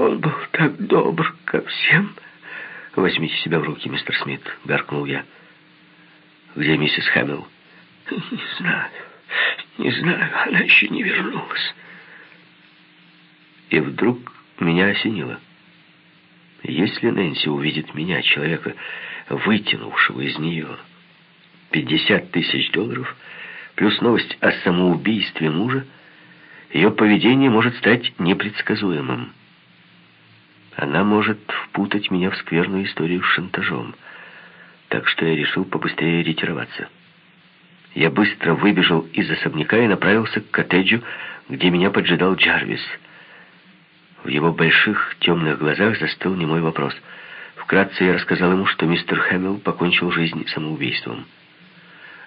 Он был так добр ко всем. Возьмите себя в руки, мистер Смит, гаркнул я. Где миссис Хэмилл? Не знаю, не знаю, она еще не вернулась. И вдруг меня осенило. Если Нэнси увидит меня, человека, вытянувшего из нее 50 тысяч долларов, плюс новость о самоубийстве мужа, ее поведение может стать непредсказуемым. Она может впутать меня в скверную историю с шантажом. Так что я решил побыстрее ретироваться. Я быстро выбежал из особняка и направился к коттеджу, где меня поджидал Джарвис — в его больших темных глазах застыл немой вопрос. Вкратце я рассказал ему, что мистер Хэмилл покончил жизнь самоубийством.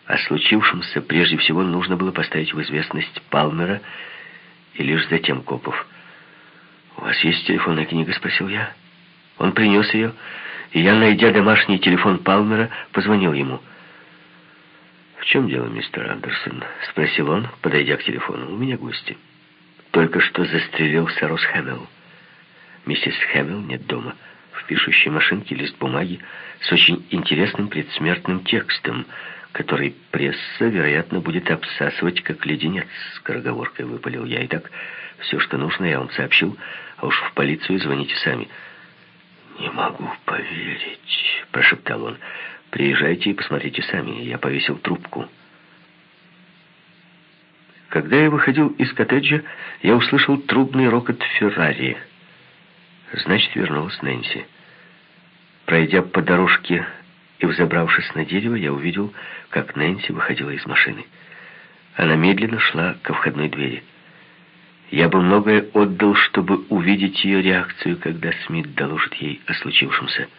О случившемся прежде всего нужно было поставить в известность Палмера и лишь затем Копов. «У вас есть телефонная книга?» — спросил я. Он принес ее, и я, найдя домашний телефон Палмера, позвонил ему. «В чем дело, мистер Андерсон?» — спросил он, подойдя к телефону. «У меня гости». Только что застрелился Рос Хэмилл. Миссис Хэмилл нет дома. В пишущей машинке лист бумаги с очень интересным предсмертным текстом, который пресса, вероятно, будет обсасывать, как леденец, скороговоркой выпалил я. И так все, что нужно, я вам сообщил, а уж в полицию звоните сами. «Не могу поверить», — прошептал он. «Приезжайте и посмотрите сами». Я повесил трубку. Когда я выходил из коттеджа, я услышал трубный рокот Феррари. Значит, вернулась Нэнси. Пройдя по дорожке и взобравшись на дерево, я увидел, как Нэнси выходила из машины. Она медленно шла ко входной двери. Я бы многое отдал, чтобы увидеть ее реакцию, когда Смит доложит ей о случившемся.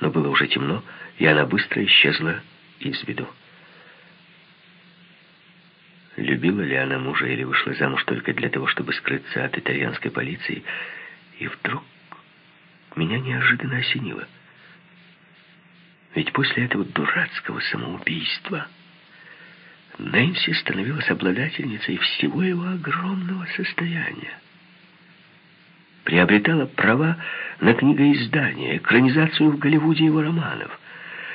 Но было уже темно, и она быстро исчезла из виду. Любила ли она мужа или вышла замуж только для того, чтобы скрыться от итальянской полиции? И вдруг меня неожиданно осенило. Ведь после этого дурацкого самоубийства Нэнси становилась обладательницей всего его огромного состояния. Приобретала права на книгоиздание, экранизацию в Голливуде его романов.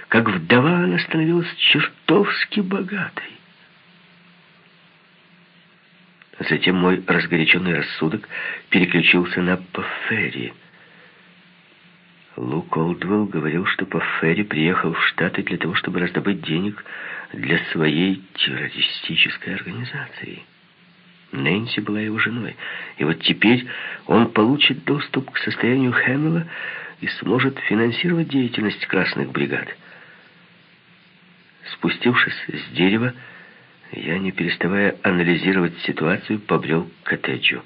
Как вдова она становилась чертовски богатой. Затем мой разгоряченный рассудок переключился на Паффери. Лу Колдвелл говорил, что Паффери приехал в Штаты для того, чтобы раздобыть денег для своей террористической организации. Нэнси была его женой, и вот теперь он получит доступ к состоянию Хэмилла и сможет финансировать деятельность красных бригад. Спустившись с дерева, я, не переставая анализировать ситуацию, побрел к коттеджу.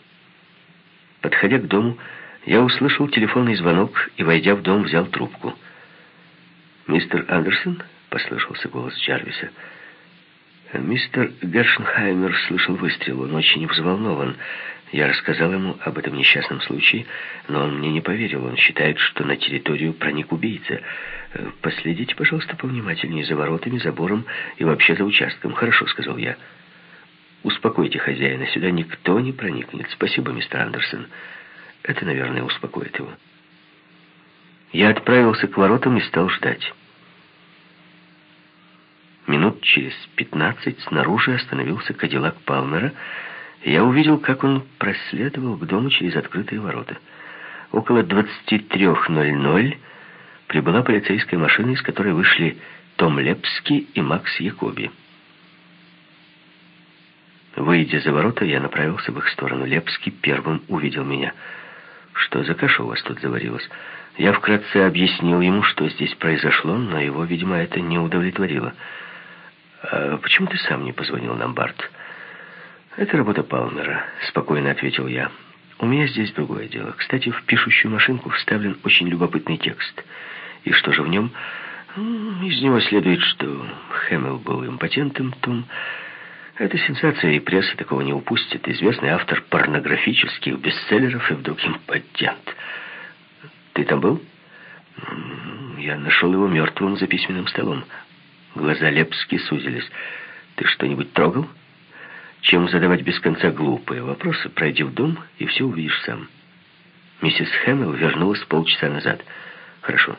Подходя к дому, я услышал телефонный звонок и, войдя в дом, взял трубку. «Мистер Андерсон?» — послышался голос Джарвиса. Мистер Гершенхаймер слышал выстрел. Он очень взволнован. Я рассказал ему об этом несчастном случае, но он мне не поверил. Он считает, что на территорию проник убийца. «Последите, пожалуйста, повнимательнее за воротами, забором и вообще за участком». «Хорошо», — сказал я. «Успокойте хозяина, сюда никто не проникнет. Спасибо, мистер Андерсон. Это, наверное, успокоит его». Я отправился к воротам и стал ждать. Минут через пятнадцать снаружи остановился Кадиллак Палмера, я увидел, как он проследовал к дому через открытые ворота. Около 23.00 прибыла полицейская машина, из которой вышли Том Лепский и Макс Якоби. Выйдя за ворота, я направился в их сторону. Лепский первым увидел меня. «Что за каша у вас тут заварилась?» Я вкратце объяснил ему, что здесь произошло, но его, видимо, это не удовлетворило. «А почему ты сам не позвонил нам, Барт?» «Это работа Палмера», — спокойно ответил я. «У меня здесь другое дело. Кстати, в пишущую машинку вставлен очень любопытный текст. И что же в нем? Из него следует, что Хэмилл был импотентом, Том. Это сенсация, и пресса такого не упустит. Известный автор порнографических бестселлеров и вдруг импотент. Ты там был? Я нашел его мертвым за письменным столом. Глаза Лепски сузились. Ты что-нибудь трогал? Чем задавать без конца глупые вопросы, пройди в дом, и все увидишь сам. Миссис Хэмилл вернулась полчаса назад. Хорошо.